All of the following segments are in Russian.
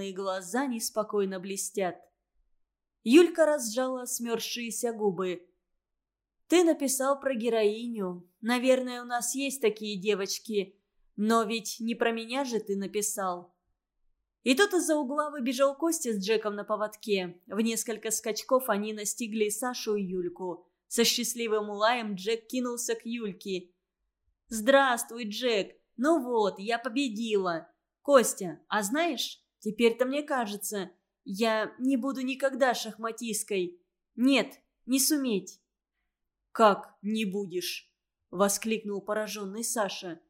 зеленые глаза неспокойно блестят. Юлька разжала смерзшиеся губы. «Ты написал про героиню. Наверное, у нас есть такие девочки. Но ведь не про меня же ты написал». И тут из-за угла выбежал Костя с Джеком на поводке. В несколько скачков они настигли Сашу и Юльку. Со счастливым лаем Джек кинулся к Юльке. «Здравствуй, Джек! Ну вот, я победила! Костя, а знаешь, теперь-то мне кажется, я не буду никогда шахматисткой. Нет, не суметь». «Как не будешь?» – воскликнул пораженный Саша.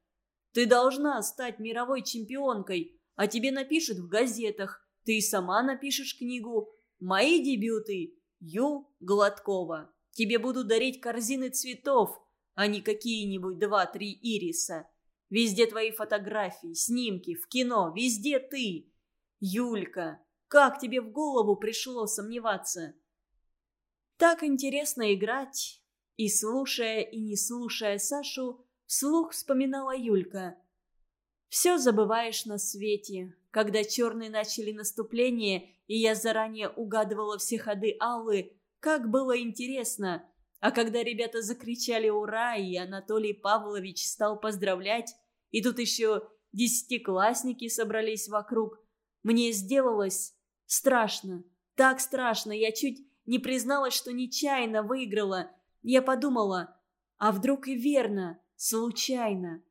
«Ты должна стать мировой чемпионкой, а тебе напишут в газетах. Ты сама напишешь книгу. Мои дебюты. Ю Гладкова. Тебе будут дарить корзины цветов, а не какие-нибудь два-три ириса. Везде твои фотографии, снимки, в кино, везде ты. Юлька, как тебе в голову пришло сомневаться? Так интересно играть. И слушая, и не слушая Сашу, вслух вспоминала Юлька. Все забываешь на свете. Когда черные начали наступление, и я заранее угадывала все ходы Аллы, как было интересно. А когда ребята закричали «Ура!» и Анатолий Павлович стал поздравлять, и тут еще десятиклассники собрались вокруг, мне сделалось Страшно. Так страшно. Я чуть не призналась, что нечаянно выиграла. Я подумала, а вдруг и верно, случайно.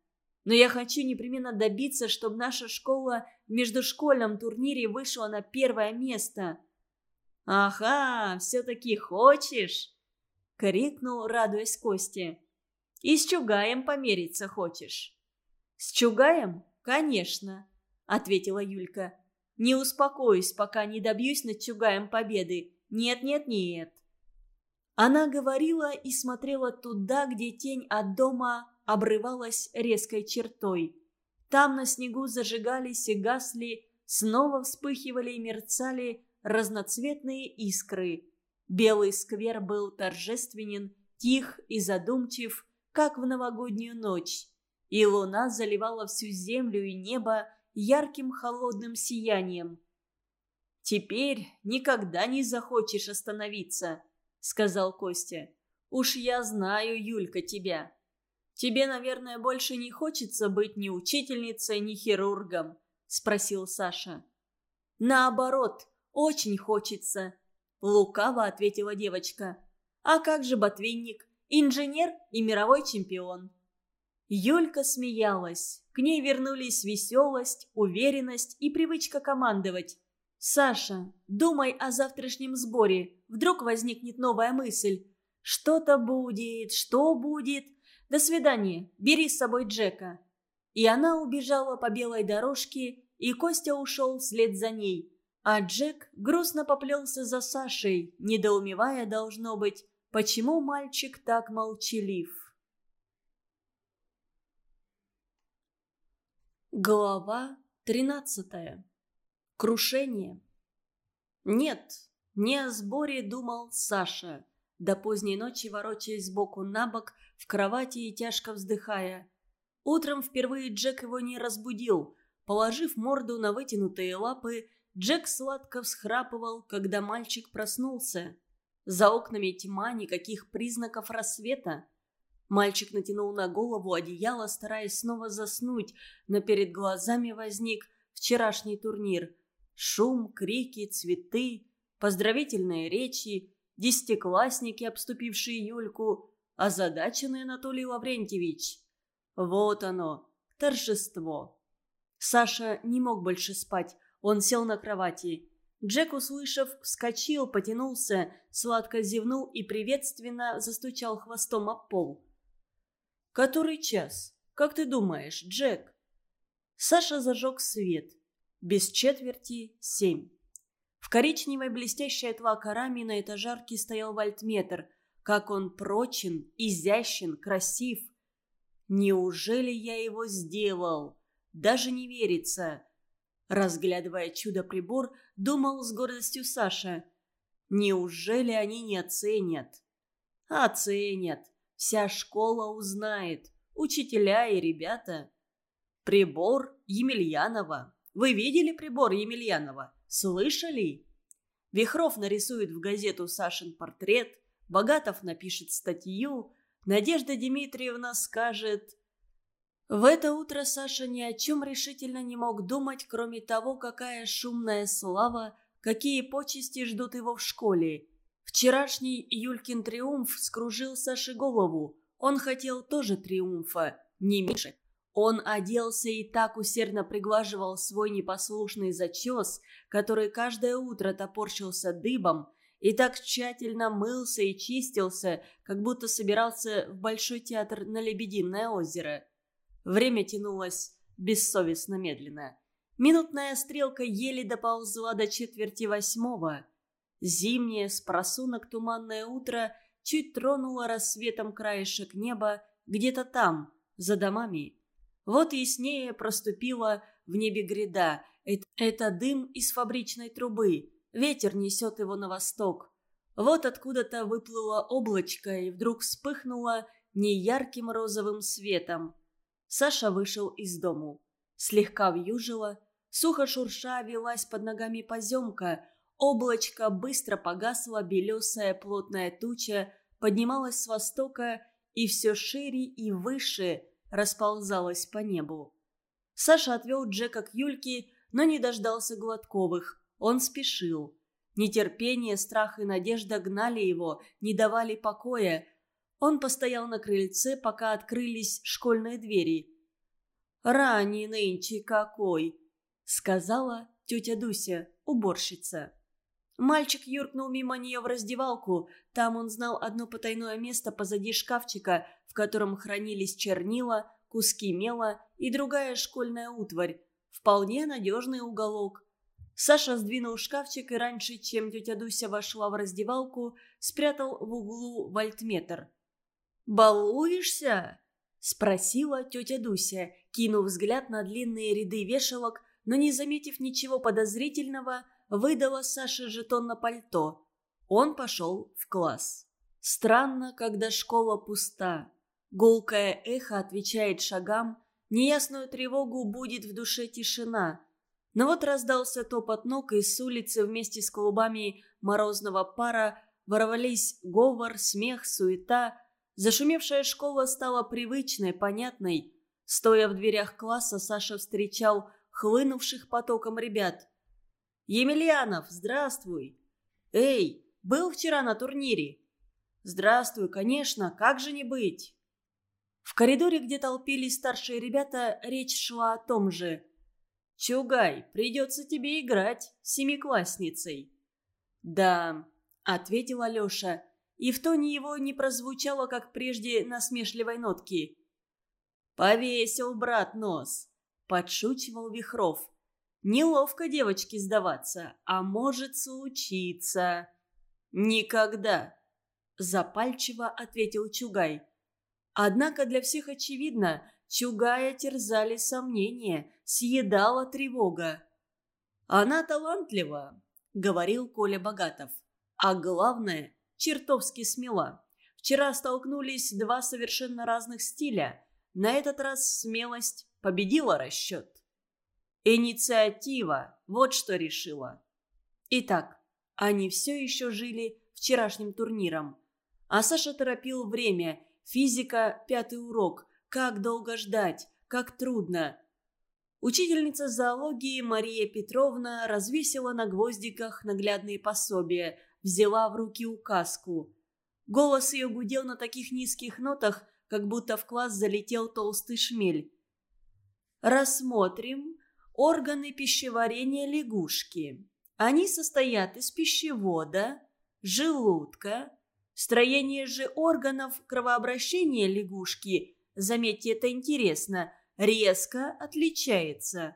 Но я хочу непременно добиться, чтобы наша школа в междушкольном турнире вышла на первое место. «Ага, все-таки хочешь?» — крикнул, радуясь Косте. «И с Чугаем помериться хочешь?» «С Чугаем? Конечно», — ответила Юлька. Не успокоюсь, пока не добьюсь над Чугаем победы. Нет, нет, нет. Она говорила и смотрела туда, где тень от дома обрывалась резкой чертой. Там на снегу зажигались и гасли, снова вспыхивали и мерцали разноцветные искры. Белый сквер был торжественен, тих и задумчив, как в новогоднюю ночь. И луна заливала всю землю и небо ярким холодным сиянием. «Теперь никогда не захочешь остановиться», — сказал Костя. «Уж я знаю, Юлька, тебя. Тебе, наверное, больше не хочется быть ни учительницей, ни хирургом?» — спросил Саша. «Наоборот, очень хочется», — лукаво ответила девочка. «А как же ботвинник? Инженер и мировой чемпион». Юлька смеялась. К ней вернулись веселость, уверенность и привычка командовать. «Саша, думай о завтрашнем сборе. Вдруг возникнет новая мысль. Что-то будет, что будет. До свидания, бери с собой Джека». И она убежала по белой дорожке, и Костя ушел вслед за ней. А Джек грустно поплелся за Сашей, недоумевая, должно быть, почему мальчик так молчалив. Глава тринадцатая. Крушение. Нет, не о сборе думал Саша, до поздней ночи ворочаясь сбоку на бок в кровати и тяжко вздыхая. Утром впервые Джек его не разбудил. Положив морду на вытянутые лапы, Джек сладко всхрапывал, когда мальчик проснулся. За окнами тьма, никаких признаков рассвета. Мальчик натянул на голову одеяло, стараясь снова заснуть, но перед глазами возник вчерашний турнир. Шум, крики, цветы, поздравительные речи, десятиклассники, обступившие Юльку, озадаченный Анатолий Лаврентьевич. Вот оно, торжество. Саша не мог больше спать, он сел на кровати. Джек, услышав, вскочил, потянулся, сладко зевнул и приветственно застучал хвостом об пол. «Который час? Как ты думаешь, Джек?» Саша зажег свет. Без четверти семь. В коричневой блестящей от лака раме на этажарке стоял вольтметр. Как он прочен, изящен, красив. Неужели я его сделал? Даже не верится. Разглядывая чудо-прибор, думал с гордостью Саша. Неужели они не оценят? Оценят. Вся школа узнает, учителя и ребята. Прибор Емельянова, Вы видели прибор Емельянова? Слышали?» Вихров нарисует в газету Сашин портрет, Богатов напишет статью, Надежда Дмитриевна скажет... В это утро Саша ни о чем решительно не мог думать, кроме того, какая шумная слава, какие почести ждут его в школе. Вчерашний Юлькин триумф скружил Саше голову. Он хотел тоже триумфа, не меньше. Он оделся и так усердно приглаживал свой непослушный зачес, который каждое утро топорщился дыбом, и так тщательно мылся и чистился, как будто собирался в Большой театр на Лебединое озеро. Время тянулось бессовестно медленно. Минутная стрелка еле доползла до четверти восьмого. Зимнее с просунок туманное утро чуть тронуло рассветом краешек неба где-то там, за домами. Вот яснее проступила в небе гряда. Это, дым из фабричной трубы. Ветер несет его на восток. Вот откуда-то выплыло облачко и вдруг вспыхнуло неярким розовым светом. Саша вышел из дому. Слегка вьюжило, сухо шурша велась под ногами поземка. Облачко быстро погасло, белесая плотная туча поднималась с востока и все шире и выше расползалась по небу. Саша отвел Джека к Юльке, но не дождался Гладковых. Он спешил. Нетерпение, страх и надежда гнали его, не давали покоя. Он постоял на крыльце, пока открылись школьные двери. «Ранний нынче какой!» — сказала тетя Дуся, уборщица. Мальчик юркнул мимо нее в раздевалку. Там он знал одно потайное место позади шкафчика, в котором хранились чернила, куски мела и другая школьная утварь. Вполне надежный уголок. Саша сдвинул шкафчик и раньше, чем тетя Дуся вошла в раздевалку, спрятал в углу вольтметр. «Балуешься?» – спросила тетя Дуся, кинув взгляд на длинные ряды вешалок, но не заметив ничего подозрительного, выдала Саше жетон на пальто. Он пошел в класс. Странно, когда школа пуста. Гулкое эхо отвечает шагам, неясную тревогу будет в душе тишина. Но вот раздался топот ног, и с улицы вместе с клубами морозного пара ворвались говор, смех, суета – Зашумевшая школа стала привычной, понятной. Стоя в дверях класса, Саша встречал хлынувших потоком ребят. «Емельянов, здравствуй!» «Эй, был вчера на турнире?» «Здравствуй, конечно, как же не быть?» В коридоре, где толпились старшие ребята, речь шла о том же. «Чугай, придется тебе играть с семиклассницей». «Да», — ответил Алеша, и в тоне его не прозвучало, как прежде, насмешливой нотки. «Повесил брат нос», — подшучивал Вихров. «Неловко девочке сдаваться, а может случиться». «Никогда», — запальчиво ответил Чугай. Однако для всех очевидно, Чугая терзали сомнения, съедала тревога. «Она талантлива», — говорил Коля Богатов. «А главное, чертовски смела. Вчера столкнулись два совершенно разных стиля. На этот раз смелость победила расчет. Инициатива, вот что решила. Итак, они все еще жили вчерашним турниром. А Саша торопил время. Физика, пятый урок. Как долго ждать, как трудно. Учительница зоологии Мария Петровна развесила на гвоздиках наглядные пособия – взяла в руки указку. Голос ее гудел на таких низких нотах, как будто в класс залетел толстый шмель. Рассмотрим органы пищеварения лягушки. Они состоят из пищевода, желудка. Строение же органов кровообращения лягушки, заметьте, это интересно, резко отличается.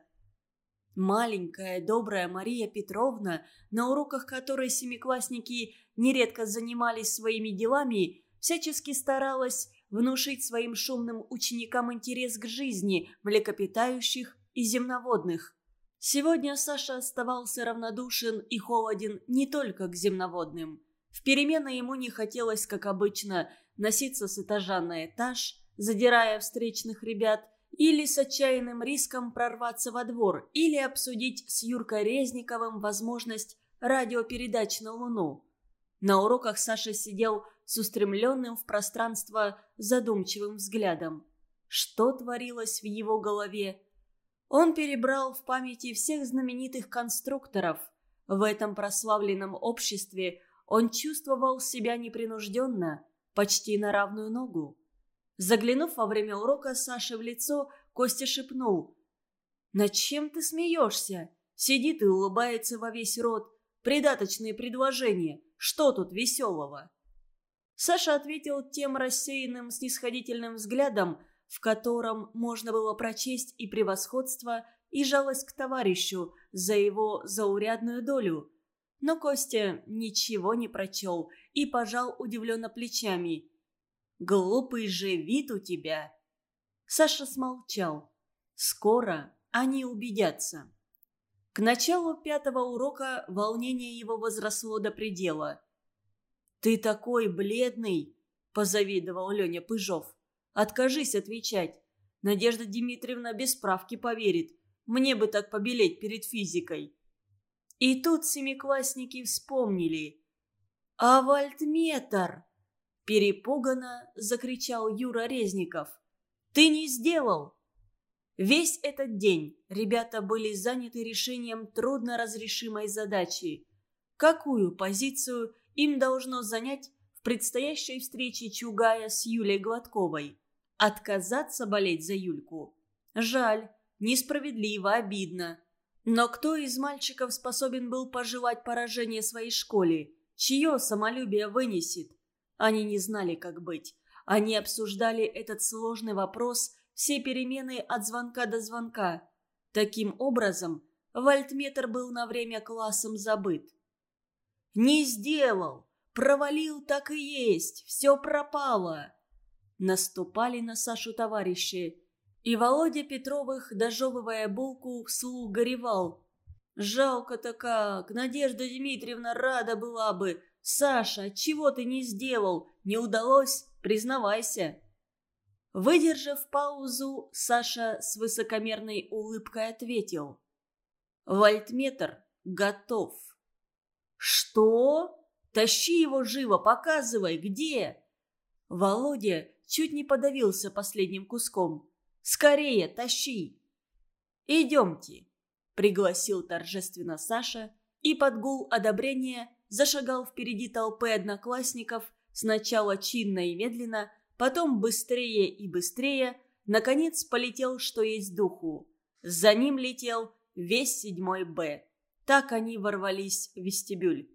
Маленькая, добрая Мария Петровна, на уроках которой семиклассники нередко занимались своими делами, всячески старалась внушить своим шумным ученикам интерес к жизни млекопитающих и земноводных. Сегодня Саша оставался равнодушен и холоден не только к земноводным. В перемены ему не хотелось, как обычно, носиться с этажа на этаж, задирая встречных ребят или с отчаянным риском прорваться во двор, или обсудить с Юркой Резниковым возможность радиопередач на Луну. На уроках Саша сидел с устремленным в пространство задумчивым взглядом. Что творилось в его голове? Он перебрал в памяти всех знаменитых конструкторов. В этом прославленном обществе он чувствовал себя непринужденно, почти на равную ногу. Заглянув во время урока Саше в лицо, Костя шепнул. «Над чем ты смеешься? Сидит и улыбается во весь рот. Придаточные предложения. Что тут веселого?» Саша ответил тем рассеянным снисходительным взглядом, в котором можно было прочесть и превосходство, и жалость к товарищу за его заурядную долю. Но Костя ничего не прочел и пожал удивленно плечами. Глупый же вид у тебя!» Саша смолчал. «Скоро они убедятся». К началу пятого урока волнение его возросло до предела. «Ты такой бледный!» – позавидовал Леня Пыжов. «Откажись отвечать. Надежда Дмитриевна без справки поверит. Мне бы так побелеть перед физикой». И тут семиклассники вспомнили. «А вольтметр!» Перепуганно закричал Юра Резников. «Ты не сделал!» Весь этот день ребята были заняты решением трудноразрешимой задачи. Какую позицию им должно занять в предстоящей встрече Чугая с Юлей Гладковой? Отказаться болеть за Юльку? Жаль, несправедливо, обидно. Но кто из мальчиков способен был пожелать поражение своей школе? Чье самолюбие вынесет? Они не знали, как быть. Они обсуждали этот сложный вопрос, все перемены от звонка до звонка. Таким образом, вольтметр был на время классом забыт. «Не сделал! Провалил так и есть! Все пропало!» Наступали на Сашу товарищи. И Володя Петровых, дожевывая булку, вслух горевал. «Жалко-то как! Надежда Дмитриевна рада была бы! «Саша, чего ты не сделал? Не удалось? Признавайся!» Выдержав паузу, Саша с высокомерной улыбкой ответил. «Вольтметр готов». «Что? Тащи его живо, показывай, где?» Володя чуть не подавился последним куском. «Скорее, тащи!» «Идемте», — пригласил торжественно Саша, и под гул одобрения зашагал впереди толпы одноклассников, сначала чинно и медленно, потом быстрее и быстрее, наконец полетел, что есть духу. За ним летел весь седьмой Б. Так они ворвались в вестибюль.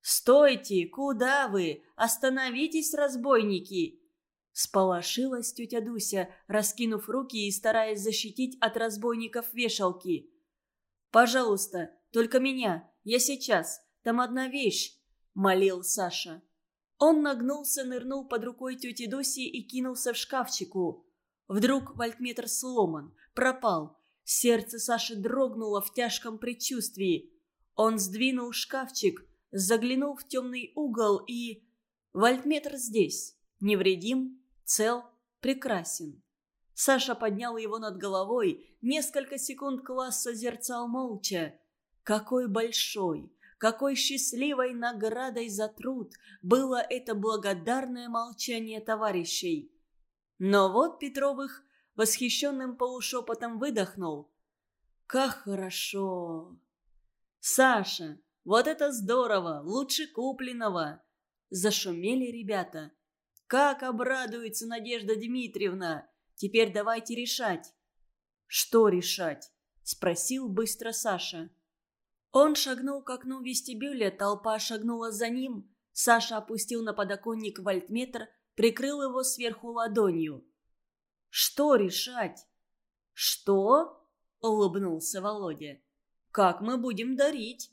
«Стойте! Куда вы? Остановитесь, разбойники!» Сполошилась тетя Дуся, раскинув руки и стараясь защитить от разбойников вешалки. «Пожалуйста, только меня. Я сейчас. Там одна вещь», — молил Саша. Он нагнулся, нырнул под рукой тети Дуси и кинулся в шкафчику. Вдруг вольтметр сломан, пропал. Сердце Саши дрогнуло в тяжком предчувствии. Он сдвинул шкафчик, заглянул в темный угол и... Вольтметр здесь. Невредим, цел, прекрасен. Саша поднял его над головой. Несколько секунд класс созерцал молча. Какой большой, какой счастливой наградой за труд было это благодарное молчание товарищей. Но вот Петровых восхищенным полушепотом выдохнул. «Как хорошо!» «Саша, вот это здорово! Лучше купленного!» Зашумели ребята. «Как обрадуется Надежда Дмитриевна! Теперь давайте решать!» «Что решать?» – спросил быстро Саша. Он шагнул к окну вестибюля, толпа шагнула за ним. Саша опустил на подоконник вольтметр, прикрыл его сверху ладонью. «Что решать?» «Что?» – улыбнулся Володя. «Как мы будем дарить?»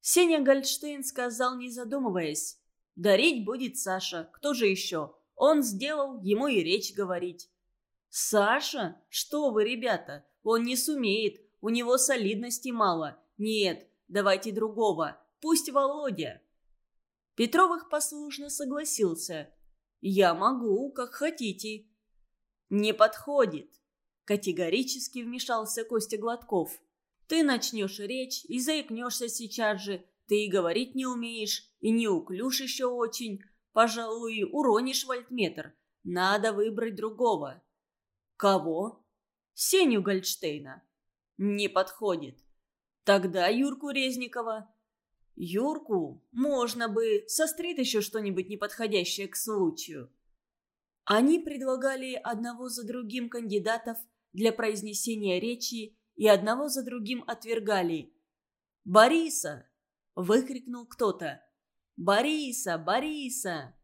Сеня Гольдштейн сказал, не задумываясь. «Дарить будет Саша. Кто же еще? Он сделал, ему и речь говорить». «Саша? Что вы, ребята? Он не сумеет. У него солидности мало. «Нет, давайте другого. Пусть Володя». Петровых послушно согласился. «Я могу, как хотите». «Не подходит». Категорически вмешался Костя Гладков. «Ты начнешь речь и заикнешься сейчас же. Ты и говорить не умеешь, и неуклюж еще очень. Пожалуй, уронишь вольтметр. Надо выбрать другого». «Кого?» «Сеню Гольдштейна». «Не подходит». «Тогда Юрку Резникова». «Юрку? Можно бы. Сострит еще что-нибудь неподходящее к случаю». Они предлагали одного за другим кандидатов для произнесения речи и одного за другим отвергали. «Бориса!» – выкрикнул кто-то. «Бориса! Бориса!»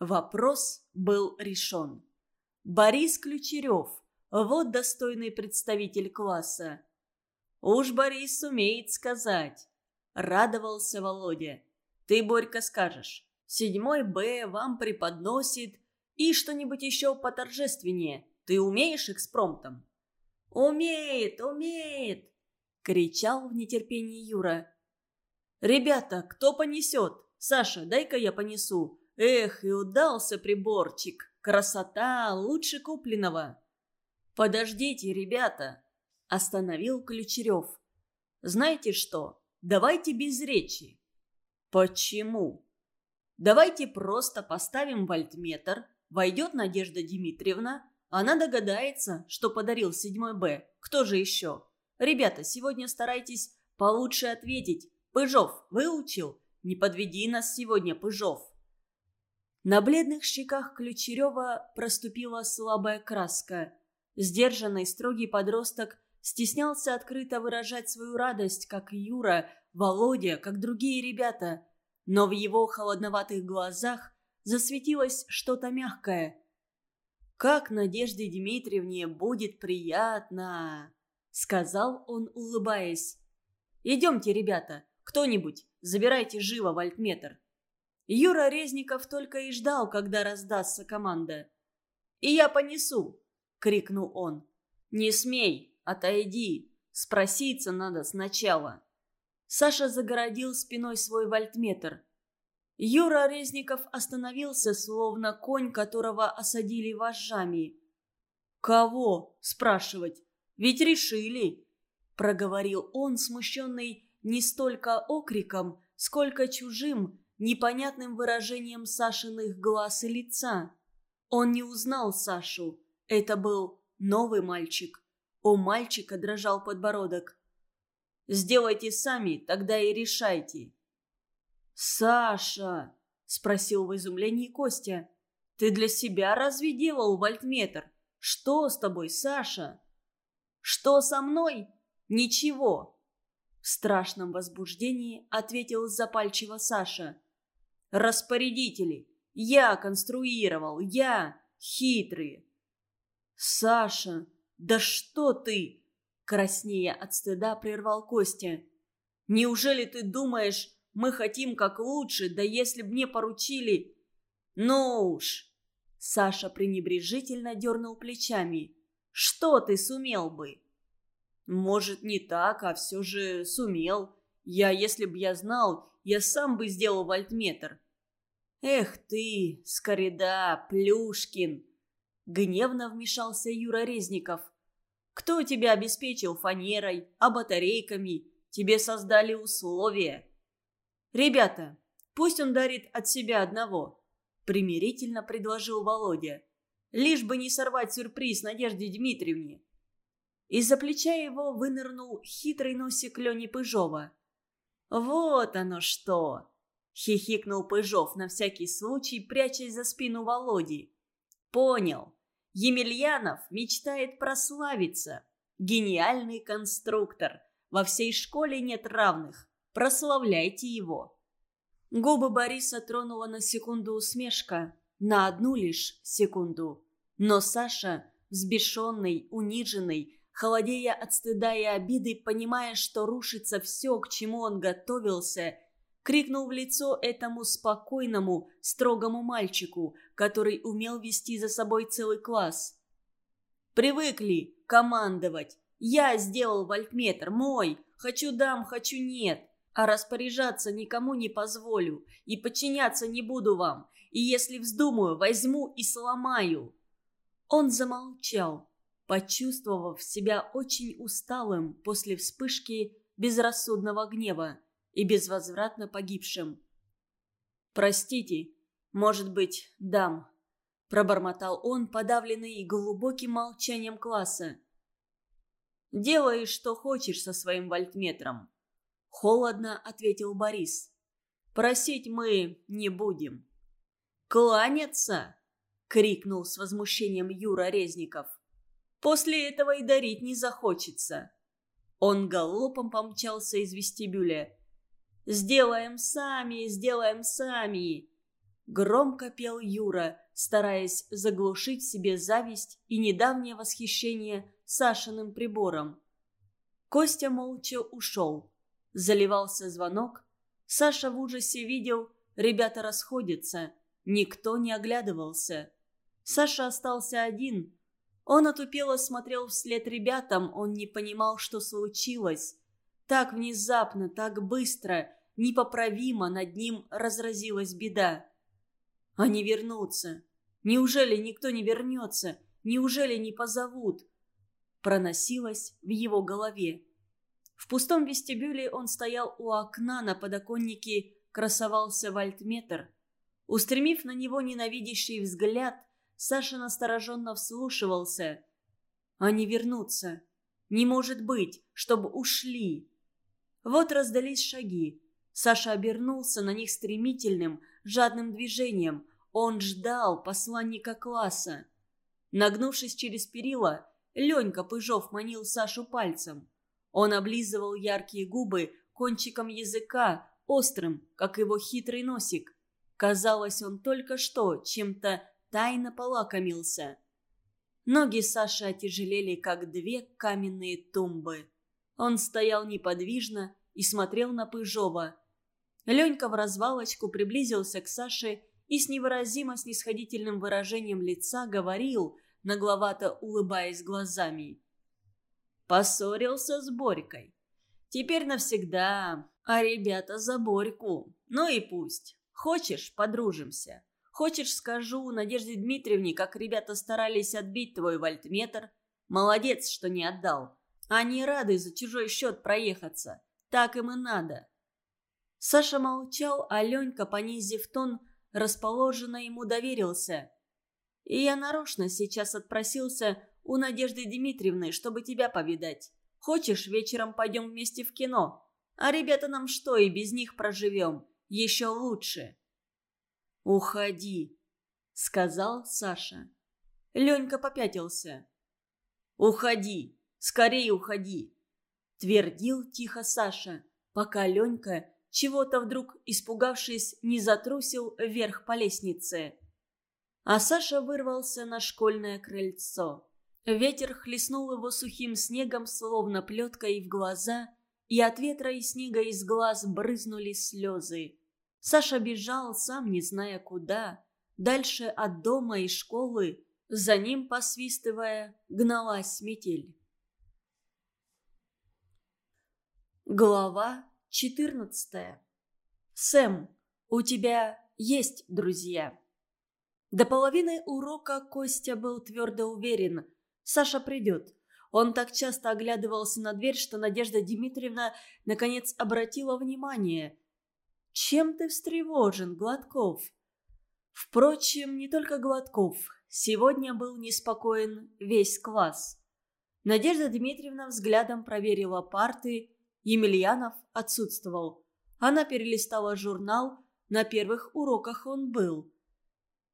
Вопрос был решен. Борис Ключерев – вот достойный представитель класса. «Уж Борис сумеет сказать», – радовался Володя. «Ты, Борька, скажешь. Седьмой Б вам преподносит и что-нибудь еще поторжественнее. Ты умеешь экспромтом?» «Умеет, умеет!» — кричал в нетерпении Юра. «Ребята, кто понесет? Саша, дай-ка я понесу. Эх, и удался приборчик. Красота лучше купленного». «Подождите, ребята!» — остановил Ключерев. «Знаете что? Давайте без речи». «Почему?» «Давайте просто поставим вольтметр, Войдет Надежда Дмитриевна, она догадается, что подарил седьмой Б. Кто же еще? Ребята, сегодня старайтесь получше ответить. Пыжов, выучил? Не подведи нас сегодня, Пыжов. На бледных щеках Ключерева проступила слабая краска. Сдержанный строгий подросток стеснялся открыто выражать свою радость, как Юра, Володя, как другие ребята. Но в его холодноватых глазах засветилось что-то мягкое. «Как Надежде Дмитриевне будет приятно!» — сказал он, улыбаясь. «Идемте, ребята, кто-нибудь, забирайте живо вольтметр». Юра Резников только и ждал, когда раздастся команда. «И я понесу!» — крикнул он. «Не смей, отойди, спроситься надо сначала». Саша загородил спиной свой вольтметр. Юра Резников остановился, словно конь, которого осадили вожжами. «Кого?» – спрашивать. «Ведь решили!» – проговорил он, смущенный не столько окриком, сколько чужим, непонятным выражением Сашиных глаз и лица. Он не узнал Сашу. Это был новый мальчик. У мальчика дрожал подбородок. «Сделайте сами, тогда и решайте», «Саша!» – спросил в изумлении Костя. «Ты для себя разве делал вольтметр? Что с тобой, Саша?» «Что со мной? Ничего!» В страшном возбуждении ответил запальчиво Саша. «Распорядители! Я конструировал! Я! Хитрые!» «Саша! Да что ты!» Краснея от стыда прервал Костя. «Неужели ты думаешь, мы хотим как лучше, да если б мне поручили...» «Ну уж!» Саша пренебрежительно дернул плечами. «Что ты сумел бы?» «Может, не так, а все же сумел. Я, если б я знал, я сам бы сделал вольтметр». «Эх ты, Скорида, Плюшкин!» Гневно вмешался Юра Резников. «Кто тебя обеспечил фанерой, а батарейками? Тебе создали условия. «Ребята, пусть он дарит от себя одного», – примирительно предложил Володя. «Лишь бы не сорвать сюрприз Надежде Дмитриевне». Из-за плеча его вынырнул хитрый носик Лени Пыжова. «Вот оно что!» – хихикнул Пыжов на всякий случай, прячась за спину Володи. «Понял. Емельянов мечтает прославиться. Гениальный конструктор. Во всей школе нет равных. Прославляйте его!» Губы Бориса тронула на секунду усмешка, на одну лишь секунду. Но Саша, взбешенный, униженный, холодея от стыда и обиды, понимая, что рушится все, к чему он готовился, крикнул в лицо этому спокойному, строгому мальчику, который умел вести за собой целый класс. «Привыкли командовать. Я сделал вольтметр, мой. Хочу дам, хочу нет а распоряжаться никому не позволю, и подчиняться не буду вам, и если вздумаю, возьму и сломаю». Он замолчал. Почувствовав себя очень усталым после вспышки безрассудного гнева и безвозвратно погибшим. «Простите, может быть, дам», – пробормотал он, подавленный глубоким молчанием класса. «Делай, что хочешь со своим вольтметром», – холодно ответил Борис. «Просить мы не будем». «Кланяться!» — крикнул с возмущением Юра Резников. «После этого и дарить не захочется». Он галопом помчался из вестибюля. «Сделаем сами, сделаем сами!» Громко пел Юра, стараясь заглушить себе зависть и недавнее восхищение Сашиным прибором. Костя молча ушел. Заливался звонок. Саша в ужасе видел, ребята расходятся. Никто не оглядывался. Саша остался один. Он отупело смотрел вслед ребятам, он не понимал, что случилось. Так внезапно, так быстро, непоправимо над ним разразилась беда. Они вернутся. Неужели никто не вернется? Неужели не позовут? Проносилось в его голове. В пустом вестибюле он стоял у окна, на подоконнике красовался вольтметр. Устремив на него ненавидящий взгляд, Саша настороженно вслушивался. «Они вернутся. Не может быть, чтобы ушли». Вот раздались шаги. Саша обернулся на них стремительным, жадным движением. Он ждал посланника класса. Нагнувшись через перила, Ленька Пыжов манил Сашу пальцем. Он облизывал яркие губы кончиком языка, острым, как его хитрый носик. Казалось, он только что чем-то тайно полакомился. Ноги Саши отяжелели, как две каменные тумбы. Он стоял неподвижно и смотрел на Пыжова. Ленька в развалочку приблизился к Саше и с невыразимо снисходительным выражением лица говорил, нагловато улыбаясь глазами. «Поссорился с Борькой. Теперь навсегда, а ребята за Борьку. Ну и пусть. Хочешь, подружимся. Хочешь, скажу Надежде Дмитриевне, как ребята старались отбить твой вольтметр? Молодец, что не отдал. Они рады за чужой счет проехаться. Так им и надо. Саша молчал, а Ленька, понизив тон, расположенно ему доверился. И я нарочно сейчас отпросился у Надежды Дмитриевны, чтобы тебя повидать. Хочешь, вечером пойдем вместе в кино? А ребята нам что, и без них проживем? Еще лучше. «Уходи», — сказал Саша. Ленька попятился. «Уходи, скорее уходи», — твердил тихо Саша, пока Ленька, чего-то вдруг испугавшись, не затрусил вверх по лестнице. А Саша вырвался на школьное крыльцо. Ветер хлестнул его сухим снегом, словно плеткой в глаза, и от ветра и снега из глаз брызнули слезы. Саша бежал, сам не зная куда. Дальше от дома и школы, за ним, посвистывая, гналась метель. Глава четырнадцатая. Сэм, у тебя есть друзья. До половины урока Костя был твердо уверен. Саша придет. Он так часто оглядывался на дверь, что Надежда Дмитриевна наконец обратила внимание. Чем ты встревожен, Гладков?» Впрочем, не только Гладков. Сегодня был неспокоен весь класс. Надежда Дмитриевна взглядом проверила парты. Емельянов отсутствовал. Она перелистала журнал. На первых уроках он был.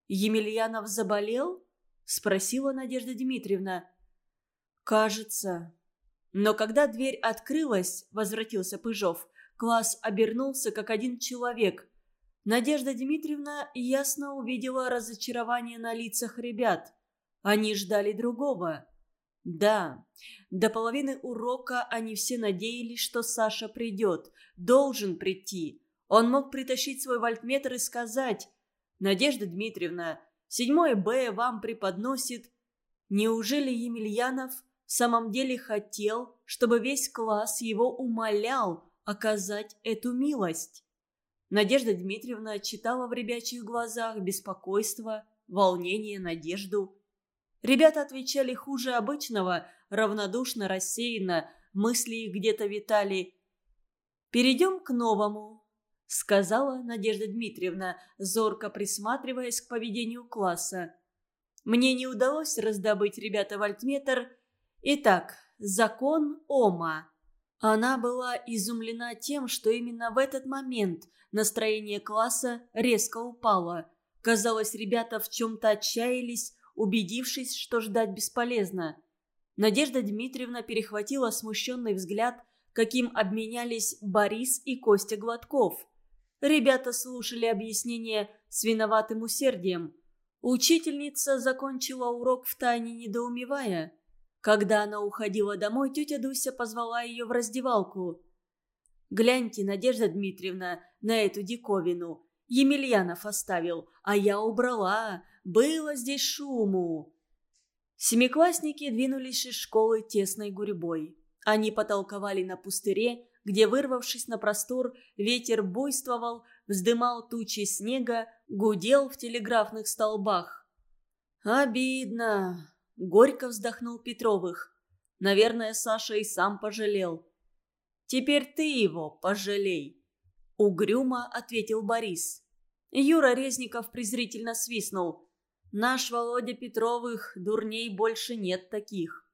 «Емельянов заболел?» – спросила Надежда Дмитриевна. «Кажется». Но когда дверь открылась, возвратился Пыжов, Класс обернулся, как один человек. Надежда Дмитриевна ясно увидела разочарование на лицах ребят. Они ждали другого. Да, до половины урока они все надеялись, что Саша придет. Должен прийти. Он мог притащить свой вольтметр и сказать «Надежда Дмитриевна, седьмое Б вам преподносит». Неужели Емельянов в самом деле хотел, чтобы весь класс его умолял, оказать эту милость. Надежда Дмитриевна читала в ребячьих глазах беспокойство, волнение, надежду. Ребята отвечали хуже обычного, равнодушно, рассеянно, мысли их где-то витали. «Перейдем к новому», — сказала Надежда Дмитриевна, зорко присматриваясь к поведению класса. «Мне не удалось раздобыть ребята вольтметр. Итак, закон Ома». Она была изумлена тем, что именно в этот момент настроение класса резко упало. Казалось, ребята в чем-то отчаялись, убедившись, что ждать бесполезно. Надежда Дмитриевна перехватила смущенный взгляд, каким обменялись Борис и Костя Гладков. Ребята слушали объяснение с виноватым усердием. Учительница закончила урок втайне недоумевая. Когда она уходила домой, тетя Дуся позвала ее в раздевалку. «Гляньте, Надежда Дмитриевна, на эту диковину. Емельянов оставил, а я убрала. Было здесь шуму». Семиклассники двинулись из школы тесной гурьбой. Они потолковали на пустыре, где, вырвавшись на простор, ветер буйствовал, вздымал тучи снега, гудел в телеграфных столбах. «Обидно!» — горько вздохнул Петровых. «Наверное, Саша и сам пожалел». «Теперь ты его пожалей!» — угрюмо ответил Борис. Юра Резников презрительно свистнул. «Наш Володя Петровых, дурней больше нет таких».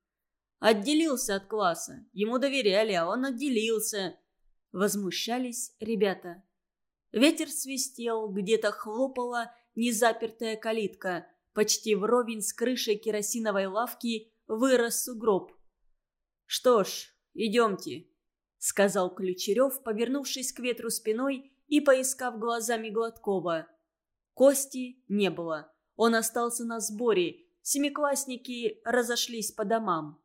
Отделился от класса. Ему доверяли, а он отделился. Возмущались ребята. Ветер свистел, где-то хлопала незапертая калитка. Почти вровень с крышей керосиновой лавки вырос сугроб. «Что ж, идемте», — сказал Ключерев, повернувшись к ветру спиной и поискав глазами Гладкова. Кости не было. Он остался на сборе. Семиклассники разошлись по домам.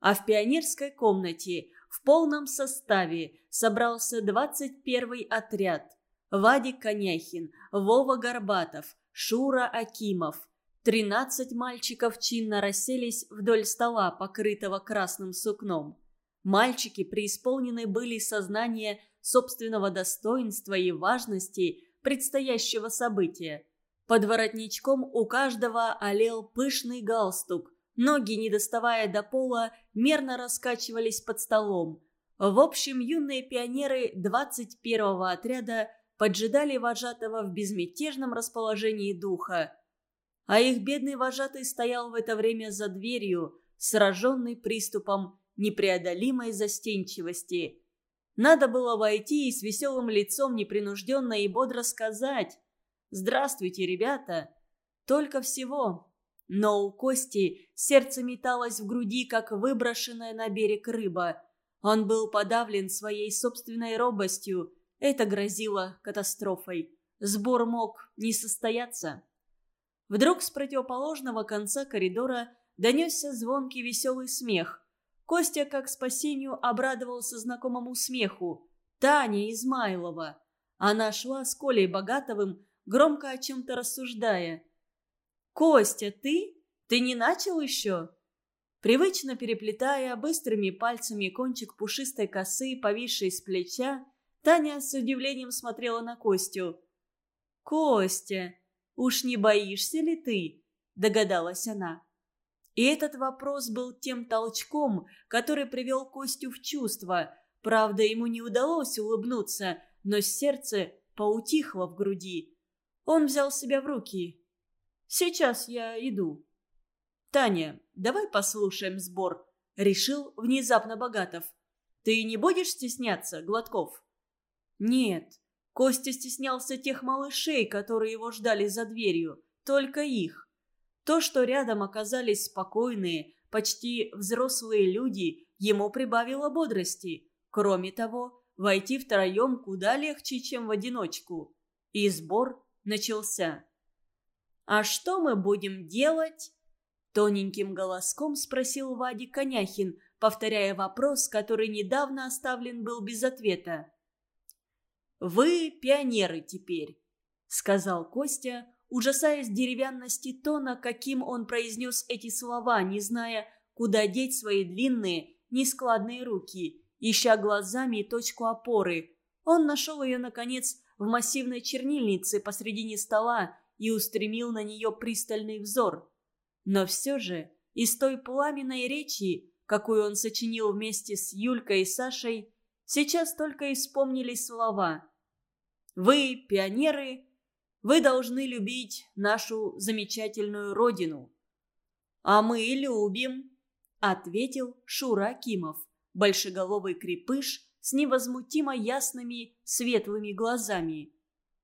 А в пионерской комнате в полном составе собрался 21-й отряд. Вадик Коняхин, Вова Горбатов, Шура Акимов. Тринадцать мальчиков чинно расселись вдоль стола, покрытого красным сукном. Мальчики преисполнены были сознания собственного достоинства и важности предстоящего события. Под воротничком у каждого олел пышный галстук. Ноги, не доставая до пола, мерно раскачивались под столом. В общем, юные пионеры 21-го отряда – поджидали вожатого в безмятежном расположении духа. А их бедный вожатый стоял в это время за дверью, сраженный приступом непреодолимой застенчивости. Надо было войти и с веселым лицом непринужденно и бодро сказать «Здравствуйте, ребята!» Только всего. Но у Кости сердце металось в груди, как выброшенная на берег рыба. Он был подавлен своей собственной робостью – это грозило катастрофой. Сбор мог не состояться. Вдруг с противоположного конца коридора донесся звонкий веселый смех. Костя, как спасению, обрадовался знакомому смеху. Таня Измайлова. Она шла с Колей Богатовым, громко о чем-то рассуждая. «Костя, ты? Ты не начал еще?» Привычно переплетая быстрыми пальцами кончик пушистой косы, повисшей с плеча, Таня с удивлением смотрела на Костю. «Костя, уж не боишься ли ты?» – догадалась она. И этот вопрос был тем толчком, который привел Костю в чувство. Правда, ему не удалось улыбнуться, но сердце поутихло в груди. Он взял себя в руки. «Сейчас я иду». «Таня, давай послушаем сбор», — решил внезапно Богатов. «Ты не будешь стесняться, Гладков?» Нет, Костя стеснялся тех малышей, которые его ждали за дверью, только их. То, что рядом оказались спокойные, почти взрослые люди, ему прибавило бодрости. Кроме того, войти втроем куда легче, чем в одиночку. И сбор начался. «А что мы будем делать?» Тоненьким голоском спросил Вадик Коняхин, повторяя вопрос, который недавно оставлен был без ответа. «Вы пионеры теперь», — сказал Костя, ужасаясь деревянности тона, каким он произнес эти слова, не зная, куда деть свои длинные, нескладные руки, ища глазами точку опоры. Он нашел ее, наконец, в массивной чернильнице посредине стола и устремил на нее пристальный взор. Но все же из той пламенной речи, какую он сочинил вместе с Юлькой и Сашей, сейчас только и вспомнили слова «Вы, пионеры, вы должны любить нашу замечательную родину». «А мы любим», — ответил Шура Акимов, большеголовый крепыш с невозмутимо ясными светлыми глазами.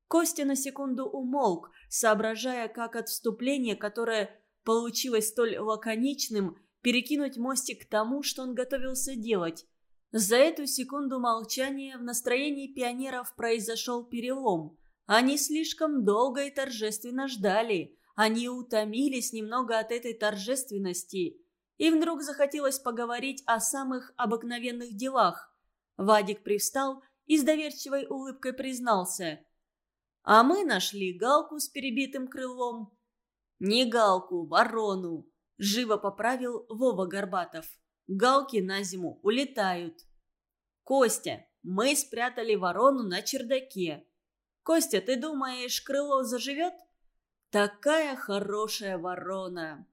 Костя на секунду умолк, соображая, как от вступления, которое получилось столь лаконичным, перекинуть мостик к тому, что он готовился делать. За эту секунду молчания в настроении пионеров произошел перелом. Они слишком долго и торжественно ждали. Они утомились немного от этой торжественности. И вдруг захотелось поговорить о самых обыкновенных делах. Вадик привстал и с доверчивой улыбкой признался. «А мы нашли галку с перебитым крылом». «Не галку, ворону», – живо поправил Вова Горбатов. «Галки на зиму улетают». «Костя, мы спрятали ворону на чердаке». «Костя, ты думаешь, крыло заживет?» «Такая хорошая ворона!»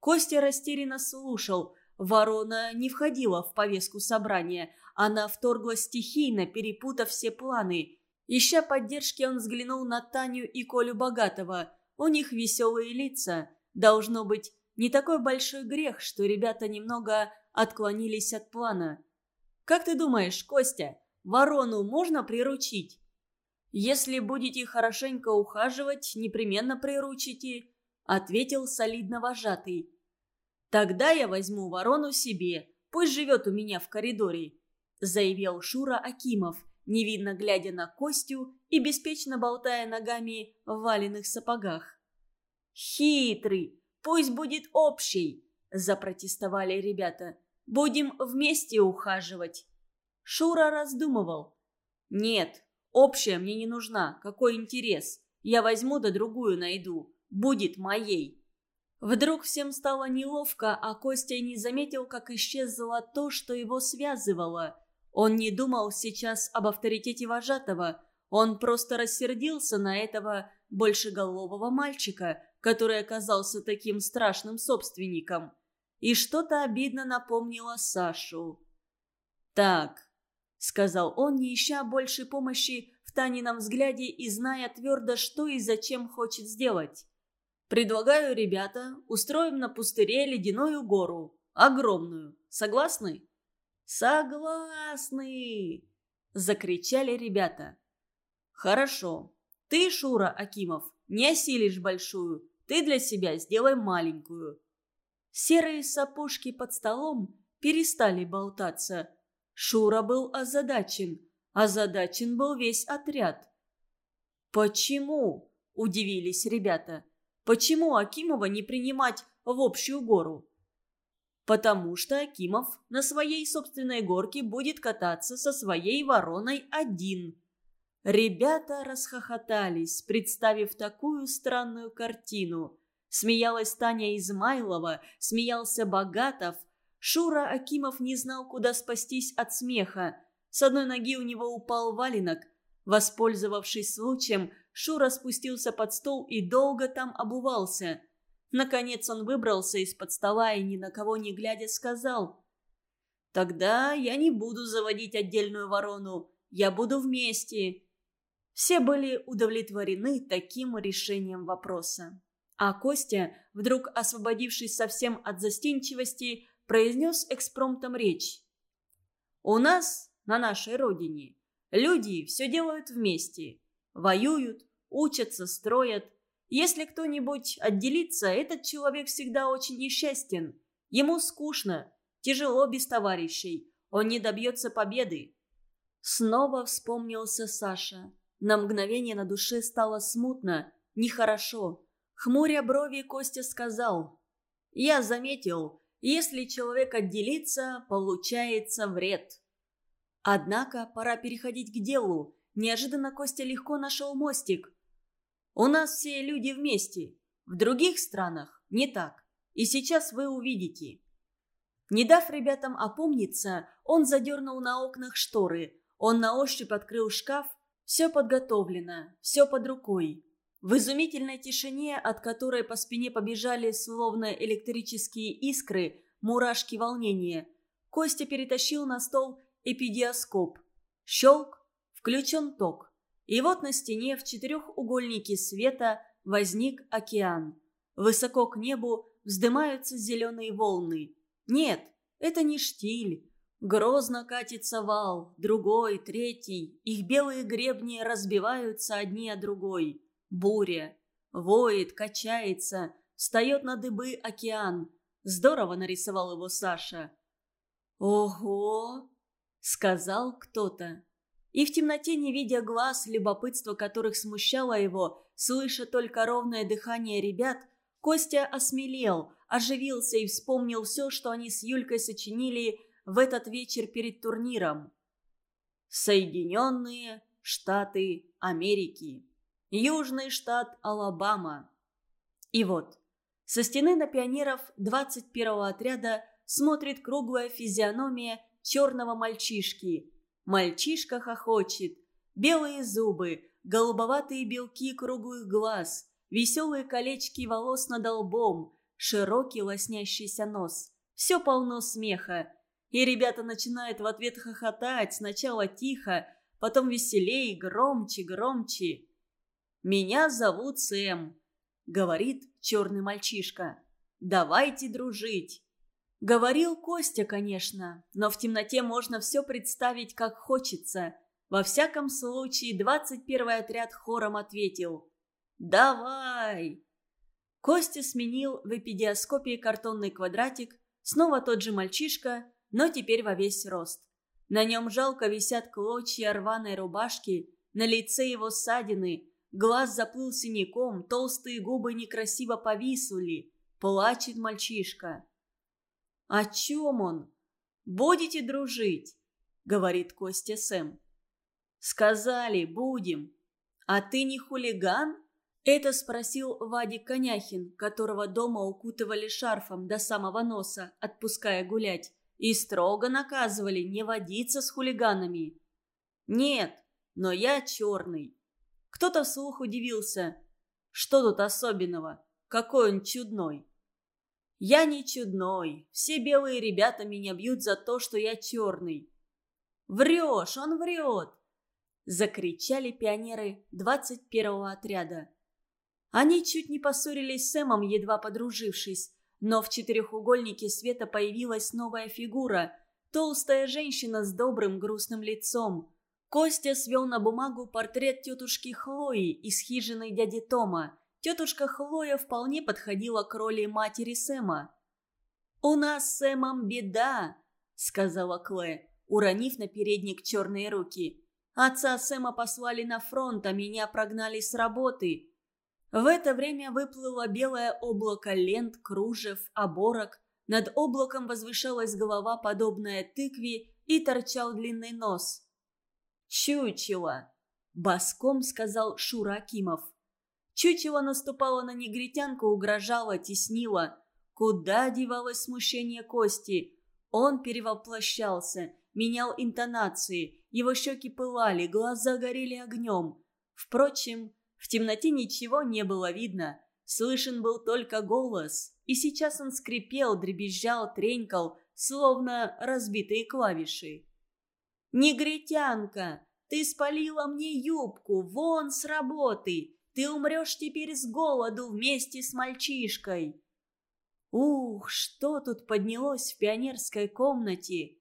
Костя растерянно слушал. Ворона не входила в повестку собрания. Она вторглась стихийно, перепутав все планы. Ища поддержки, он взглянул на Таню и Колю Богатого. У них веселые лица. Должно быть, не такой большой грех, что ребята немного отклонились от плана. «Как ты думаешь, Костя, ворону можно приручить?» «Если будете хорошенько ухаживать, непременно приручите», — ответил солидно вожатый. «Тогда я возьму ворону себе, пусть живет у меня в коридоре», — заявил Шура Акимов, невидно глядя на Костю и беспечно болтая ногами в валенных сапогах. «Хитрый! Пусть будет общий!» – запротестовали ребята. «Будем вместе ухаживать!» Шура раздумывал. «Нет, общая мне не нужна. Какой интерес? Я возьму да другую найду. Будет моей!» Вдруг всем стало неловко, а Костя не заметил, как исчезло то, что его связывало. Он не думал сейчас об авторитете вожатого. Он просто рассердился на этого большеголового мальчика, который оказался таким страшным собственником. И что-то обидно напомнило Сашу. «Так», — сказал он, не ища большей помощи в Танином взгляде и зная твердо, что и зачем хочет сделать. Предлагаю, ребята, устроим на пустыре ледяную гору. Огромную. Согласны? Согласны! Закричали ребята. Хорошо. Ты, Шура Акимов, не осилишь большую. Ты для себя сделай маленькую. Серые сапожки под столом перестали болтаться. Шура был озадачен. Озадачен был весь отряд. «Почему?» – удивились ребята. Почему Акимова не принимать в общую гору? Потому что Акимов на своей собственной горке будет кататься со своей вороной один. Ребята расхохотались, представив такую странную картину. Смеялась Таня Измайлова, смеялся Богатов. Шура Акимов не знал, куда спастись от смеха. С одной ноги у него упал валенок. Воспользовавшись случаем, Шура спустился под стол и долго там обувался. Наконец он выбрался из-под стола и ни на кого не глядя сказал. «Тогда я не буду заводить отдельную ворону, я буду вместе». Все были удовлетворены таким решением вопроса. А Костя, вдруг освободившись совсем от застенчивости, произнес экспромтом речь. «У нас, на нашей родине, люди все делают вместе. Воюют, учатся, строят. Если кто-нибудь отделится, этот человек всегда очень несчастен. Ему скучно, тяжело без товарищей. Он не добьется победы. Снова вспомнился Саша. На мгновение на душе стало смутно, нехорошо. Хмуря брови, Костя сказал. «Я заметил, если человек отделится, получается вред». Однако пора переходить к делу. Неожиданно Костя легко нашел мостик. У нас все люди вместе. В других странах не так. И сейчас вы увидите. Не дав ребятам опомниться, он задернул на окнах шторы. Он на ощупь открыл шкаф. Все подготовлено, все под рукой. В изумительной тишине, от которой по спине побежали словно электрические искры, мурашки волнения, Костя перетащил на стол эпидиоскоп. Щелк, включен ток. И вот на стене в четырехугольнике света возник океан. Высоко к небу вздымаются зеленые волны. Нет, это не штиль. Грозно катится вал, другой, третий. Их белые гребни разбиваются одни о другой. Буря. Воет, качается, встает на дыбы океан. Здорово нарисовал его Саша. «Ого!» — сказал кто-то. И в темноте, не видя глаз, любопытство которых смущало его, слыша только ровное дыхание ребят, Костя осмелел, оживился и вспомнил все, что они с Юлькой сочинили в этот вечер перед турниром. Соединенные Штаты Америки. Южный штат Алабама. И вот, со стены на пионеров 21-го отряда смотрит круглая физиономия черного мальчишки. Мальчишка хохочет. Белые зубы, голубоватые белки круглых глаз, веселые колечки волос над лбом, широкий лоснящийся нос. Все полно смеха. И ребята начинают в ответ хохотать, сначала тихо, потом веселее, громче, громче. «Меня зовут Сэм», — говорит черный мальчишка. «Давайте дружить». Говорил Костя, конечно, но в темноте можно все представить, как хочется. Во всяком случае, 21-й отряд хором ответил «Давай!». Костя сменил в эпидиоскопе картонный квадратик, снова тот же мальчишка, но теперь во весь рост. На нем жалко висят клочья рваной рубашки, на лице его ссадины, глаз заплыл синяком, толстые губы некрасиво повисули. Плачет мальчишка. «О чем он? Будете дружить?» — говорит Костя Сэм. «Сказали, будем. А ты не хулиган?» Это спросил Вадик Коняхин, которого дома укутывали шарфом до самого носа, отпуская гулять, и строго наказывали не водиться с хулиганами. «Нет, но я черный». Кто-то вслух удивился. «Что тут особенного? Какой он чудной!» Я не чудной. Все белые ребята меня бьют за то, что я черный. Врешь, он врет!» Закричали пионеры 21-го отряда. Они чуть не поссорились с Сэмом, едва подружившись. Но в четырехугольнике света появилась новая фигура. Толстая женщина с добрым грустным лицом. Костя свел на бумагу портрет тетушки Хлои из хижины дяди Тома. Тетушка Хлоя вполне подходила к роли матери Сэма. «У нас с Сэмом беда», — сказала Клэ, уронив на передник черные руки. «Отца Сэма послали на фронт, а меня прогнали с работы». В это время выплыло белое облако лент, кружев, оборок. Над облаком возвышалась голова, подобная тыкве, и торчал длинный нос. «Чучело!» — боском сказал Шура Акимов. Чучело наступало на негритянку, угрожало, теснило. Куда девалось смущение Кости? Он перевоплощался, менял интонации, его щеки пылали, глаза горели огнем. Впрочем, в темноте ничего не было видно. Слышен был только голос, и сейчас он скрипел, дребезжал, тренькал, словно разбитые клавиши. «Негритянка, ты спалила мне юбку, вон с работы! Ты умрешь теперь с голоду вместе с мальчишкой!» Ух, что тут поднялось в пионерской комнате!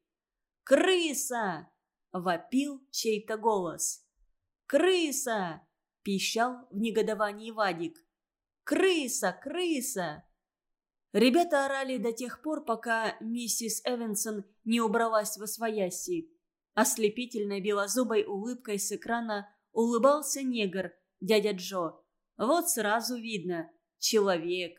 «Крыса!» — вопил чей-то голос. «Крыса!» — пищал в негодовании Вадик. «Крыса! Крыса!» Ребята орали до тех пор, пока миссис Эвансон не убралась во свояси. Ослепительной белозубой улыбкой с экрана улыбался негр — дядя Джо. Вот сразу видно. Человек.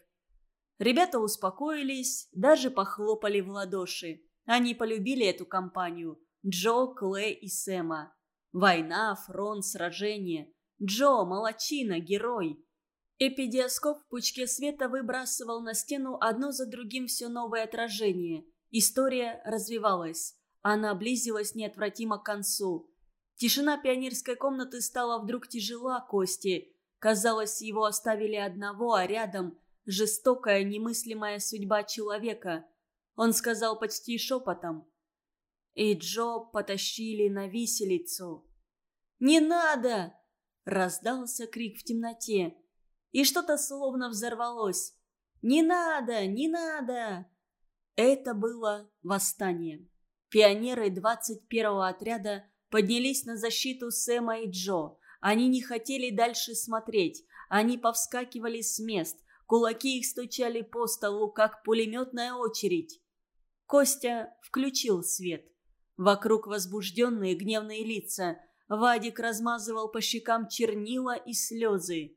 Ребята успокоились, даже похлопали в ладоши. Они полюбили эту компанию. Джо, Клэ и Сэма. Война, фронт, сражение. Джо, молочина, герой. Эпидиоскоп в пучке света выбрасывал на стену одно за другим все новое отражение. История развивалась. Она близилась неотвратимо к концу. Тишина пионерской комнаты стала вдруг тяжела Кости. Казалось, его оставили одного, а рядом жестокая, немыслимая судьба человека. Он сказал почти шепотом. И Джо потащили на виселицу. «Не надо!» – раздался крик в темноте. И что-то словно взорвалось. «Не надо! Не надо!» Это было восстание. Пионеры 21-го отряда поднялись на защиту Сэма и Джо. Они не хотели дальше смотреть. Они повскакивали с мест. Кулаки их стучали по столу, как пулеметная очередь. Костя включил свет. Вокруг возбужденные гневные лица. Вадик размазывал по щекам чернила и слезы.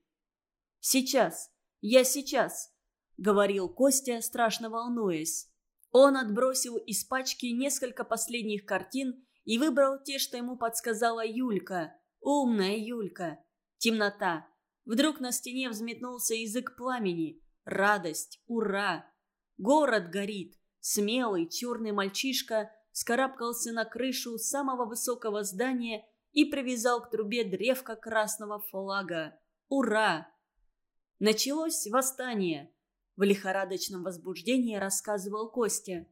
«Сейчас! Я сейчас!» — говорил Костя, страшно волнуясь. Он отбросил из пачки несколько последних картин и выбрал те, что ему подсказала Юлька. Умная Юлька. Темнота. Вдруг на стене взметнулся язык пламени. Радость. Ура. Город горит. Смелый черный мальчишка скарабкался на крышу самого высокого здания и привязал к трубе древко красного флага. Ура! Началось восстание. В лихорадочном возбуждении рассказывал Костя.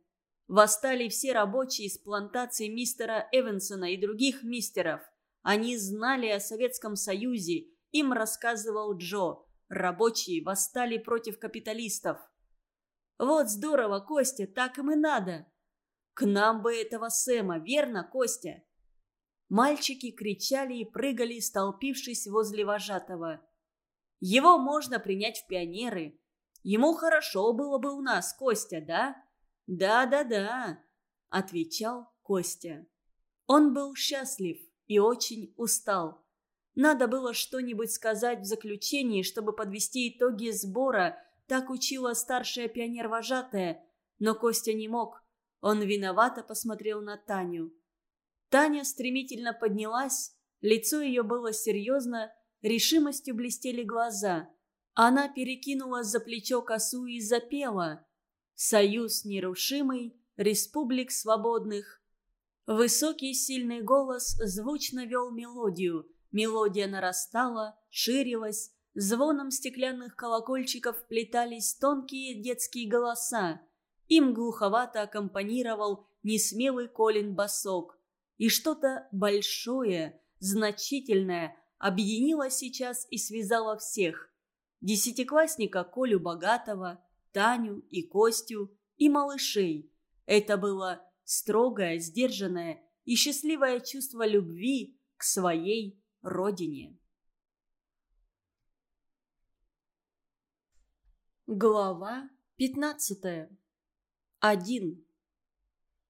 Восстали все рабочие из плантации мистера Эвансона и других мистеров. Они знали о Советском Союзе, им рассказывал Джо. Рабочие восстали против капиталистов. «Вот здорово, Костя, так им и надо!» «К нам бы этого Сэма, верно, Костя?» Мальчики кричали и прыгали, столпившись возле вожатого. «Его можно принять в пионеры. Ему хорошо было бы у нас, Костя, да?» «Да-да-да», — отвечал Костя. Он был счастлив и очень устал. Надо было что-нибудь сказать в заключении, чтобы подвести итоги сбора, так учила старшая пионер-вожатая, но Костя не мог. Он виновато посмотрел на Таню. Таня стремительно поднялась, лицо ее было серьезно, решимостью блестели глаза. Она перекинула за плечо косу и запела «Союз нерушимый, республик свободных». Высокий сильный голос звучно вел мелодию. Мелодия нарастала, ширилась, звоном стеклянных колокольчиков плетались тонкие детские голоса. Им глуховато аккомпанировал несмелый Колин басок. И что-то большое, значительное объединило сейчас и связало всех – десятиклассника Колю Богатого, Таню и Костю и малышей. Это было строгое, сдержанное и счастливое чувство любви к своей родине. Глава 15. Один.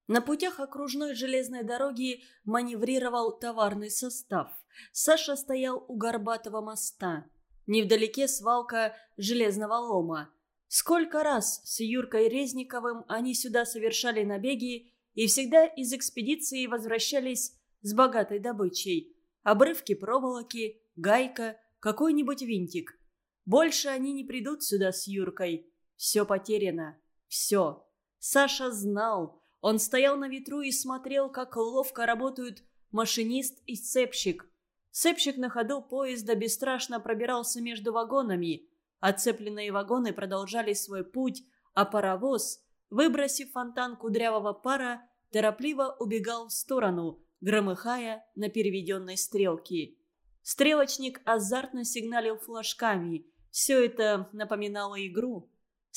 На путях окружной железной дороги маневрировал товарный состав. Саша стоял у горбатого моста. Невдалеке свалка железного лома. Сколько раз с Юркой Резниковым они сюда совершали набеги и всегда из экспедиции возвращались с богатой добычей. Обрывки проволоки, гайка, какой-нибудь винтик. Больше они не придут сюда с Юркой. Все потеряно. Все. Саша знал. Он стоял на ветру и смотрел, как ловко работают машинист и цепщик. Цепщик на ходу поезда бесстрашно пробирался между вагонами. Оцепленные вагоны продолжали свой путь, а паровоз, выбросив фонтан кудрявого пара, торопливо убегал в сторону, громыхая на переведенной стрелке. Стрелочник азартно сигналил флажками. Все это напоминало игру.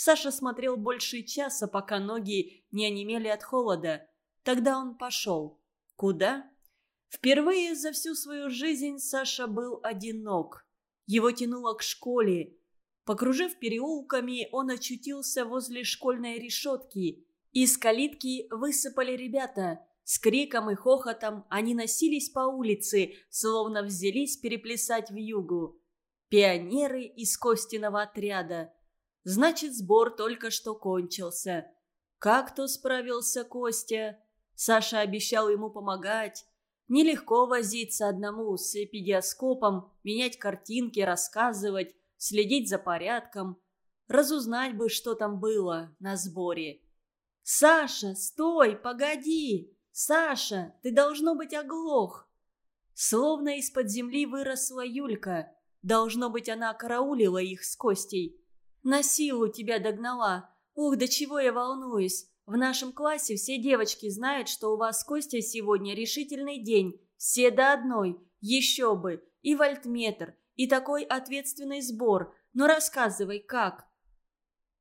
Саша смотрел больше часа, пока ноги не онемели от холода. Тогда он пошел. Куда? Впервые за всю свою жизнь Саша был одинок. Его тянуло к школе. Покружив переулками, он очутился возле школьной решетки. Из калитки высыпали ребята. С криком и хохотом они носились по улице, словно взялись переплясать в югу. Пионеры из Костиного отряда. Значит, сбор только что кончился. Как то справился Костя? Саша обещал ему помогать. Нелегко возиться одному с эпидиоскопом, менять картинки, рассказывать, следить за порядком. Разузнать бы, что там было на сборе. «Саша, стой, погоди! Саша, ты должно быть оглох!» Словно из-под земли выросла Юлька. Должно быть, она караулила их с Костей. На силу тебя догнала. Ух, до чего я волнуюсь. В нашем классе все девочки знают, что у вас с Костей сегодня решительный день. Все до одной. Еще бы. И вольтметр. И такой ответственный сбор. Ну рассказывай, как?»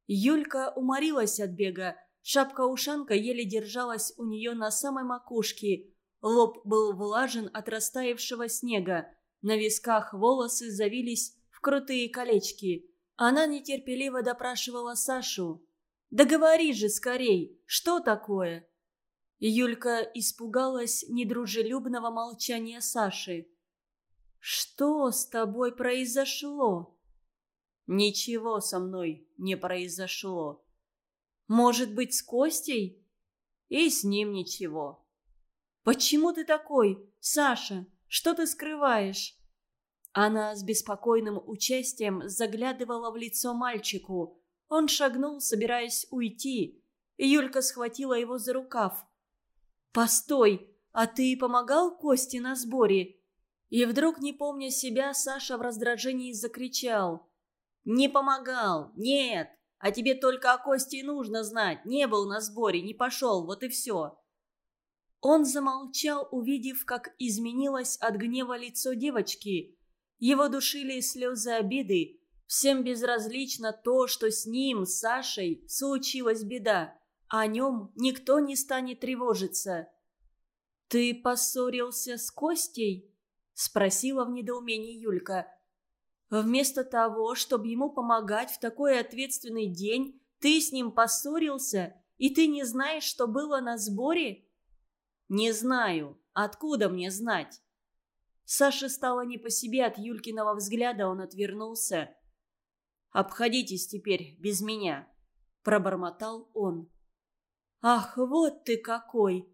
Юлька уморилась от бега. Шапка-ушанка еле держалась у нее на самой макушке. Лоб был влажен от растаявшего снега. На висках волосы завились в крутые колечки. Она нетерпеливо допрашивала Сашу. «Да говори же скорей, что такое?» Юлька испугалась недружелюбного молчания Саши. «Что с тобой произошло?» «Ничего со мной не произошло. Может быть, с Костей?» «И с ним ничего». «Почему ты такой, Саша? Что ты скрываешь?» Она с беспокойным участием заглядывала в лицо мальчику. Он шагнул, собираясь уйти. Юлька схватила его за рукав. «Постой, а ты помогал Косте на сборе?» И вдруг, не помня себя, Саша в раздражении закричал. «Не помогал! Нет! А тебе только о Косте нужно знать. Не был на сборе, не пошел, вот и все!» Он замолчал, увидев, как изменилось от гнева лицо девочки. Его душили слезы обиды. Всем безразлично то, что с ним, с Сашей, случилась беда. О нем никто не станет тревожиться. «Ты поссорился с Костей?» – спросила в недоумении Юлька. «Вместо того, чтобы ему помогать в такой ответственный день, ты с ним поссорился, и ты не знаешь, что было на сборе?» «Не знаю. Откуда мне знать?» Саше стало не по себе от Юлькиного взгляда, он отвернулся. «Обходитесь теперь без меня», – пробормотал он. «Ах, вот ты какой!»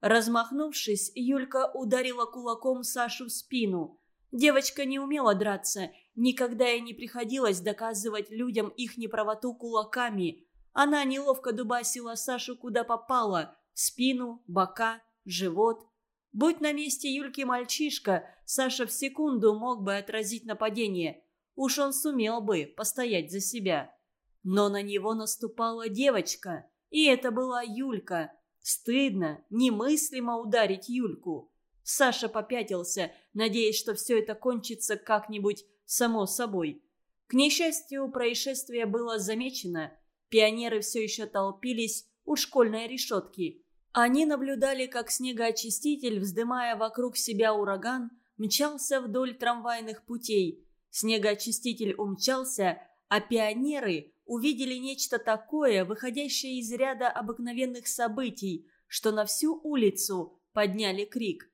Размахнувшись, Юлька ударила кулаком Сашу в спину. Девочка не умела драться, никогда ей не приходилось доказывать людям их неправоту кулаками. Она неловко дубасила Сашу куда попало – в спину, бока, живот. Будь на месте Юльки мальчишка, Саша в секунду мог бы отразить нападение. Уж он сумел бы постоять за себя. Но на него наступала девочка, и это была Юлька. Стыдно, немыслимо ударить Юльку. Саша попятился, надеясь, что все это кончится как-нибудь само собой. К несчастью, происшествие было замечено. Пионеры все еще толпились у школьной решетки. Они наблюдали, как снегоочиститель, вздымая вокруг себя ураган, мчался вдоль трамвайных путей. Снегоочиститель умчался, а пионеры увидели нечто такое, выходящее из ряда обыкновенных событий, что на всю улицу подняли крик.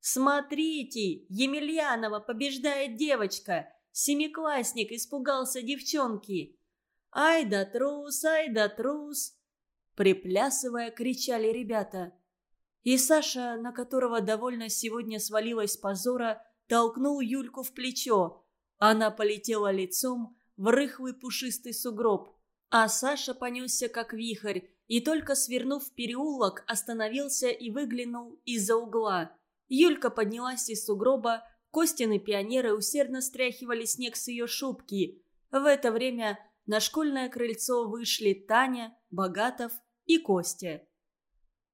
«Смотрите, Емельянова побеждает девочка! Семиклассник испугался девчонки!» «Ай да трус, ай да трус!» Приплясывая, кричали ребята. И Саша, на которого довольно сегодня свалилась позора, толкнул Юльку в плечо. Она полетела лицом в рыхлый пушистый сугроб. А Саша понесся как вихрь, и только свернув в переулок, остановился и выглянул из-за угла. Юлька поднялась из сугроба, Костины пионеры усердно стряхивали снег с ее шубки. В это время на школьное крыльцо вышли Таня, Богатов и Костя.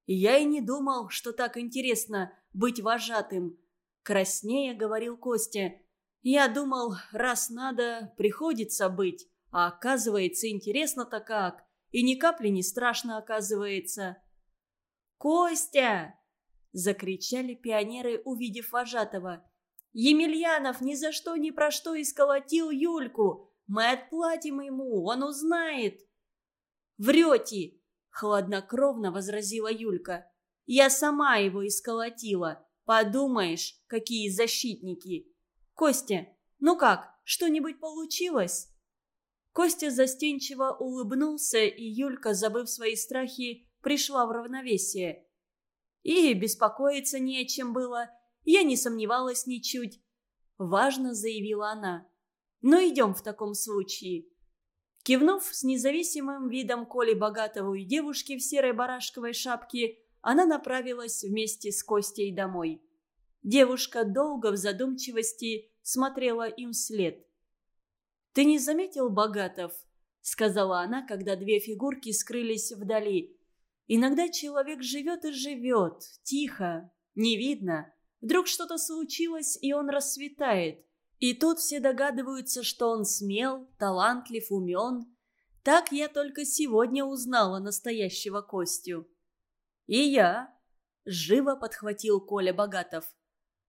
«Я и не думал, что так интересно быть вожатым», – краснея говорил Костя. «Я думал, раз надо, приходится быть, а оказывается, интересно-то как, и ни капли не страшно оказывается». «Костя!» – закричали пионеры, увидев вожатого. «Емельянов ни за что ни про что исколотил Юльку. Мы отплатим ему, он узнает». «Врете! — хладнокровно возразила Юлька. «Я сама его исколотила. Подумаешь, какие защитники!» «Костя, ну как, что-нибудь получилось?» Костя застенчиво улыбнулся, и Юлька, забыв свои страхи, пришла в равновесие. И беспокоиться не о чем было. Я не сомневалась ничуть. Важно, заявила она. «Ну, идем в таком случае. Кивнув с независимым видом Коли Богатову и девушки в серой барашковой шапке, она направилась вместе с Костей домой. Девушка долго в задумчивости смотрела им вслед. «Ты не заметил, Богатов?» — сказала она, когда две фигурки скрылись вдали. «Иногда человек живет и живет, тихо, не видно. Вдруг что-то случилось, и он расцветает. И тут все догадываются, что он смел, талантлив, умен. Так я только сегодня узнала настоящего Костю». «И я», — живо подхватил Коля Богатов.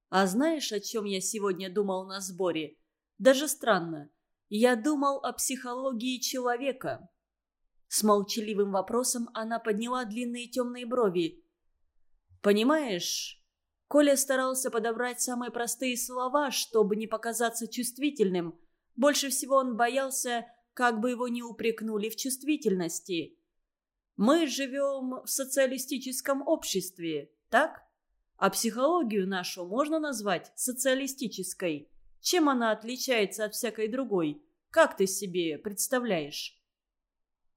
«А знаешь, о чем я сегодня думал на сборе? Даже странно. Я думал о психологии человека». С молчаливым вопросом она подняла длинные темные брови. «Понимаешь...» Коля старался подобрать самые простые слова, чтобы не показаться чувствительным. Больше всего он боялся, как бы его не упрекнули в чувствительности. «Мы живем в социалистическом обществе, так? А психологию нашу можно назвать социалистической?» Чем она отличается от всякой другой? Как ты себе представляешь?»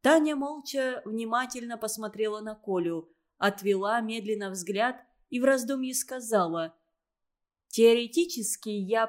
Таня молча внимательно посмотрела на Колю, отвела медленно взгляд и в раздумье сказала. «Теоретически я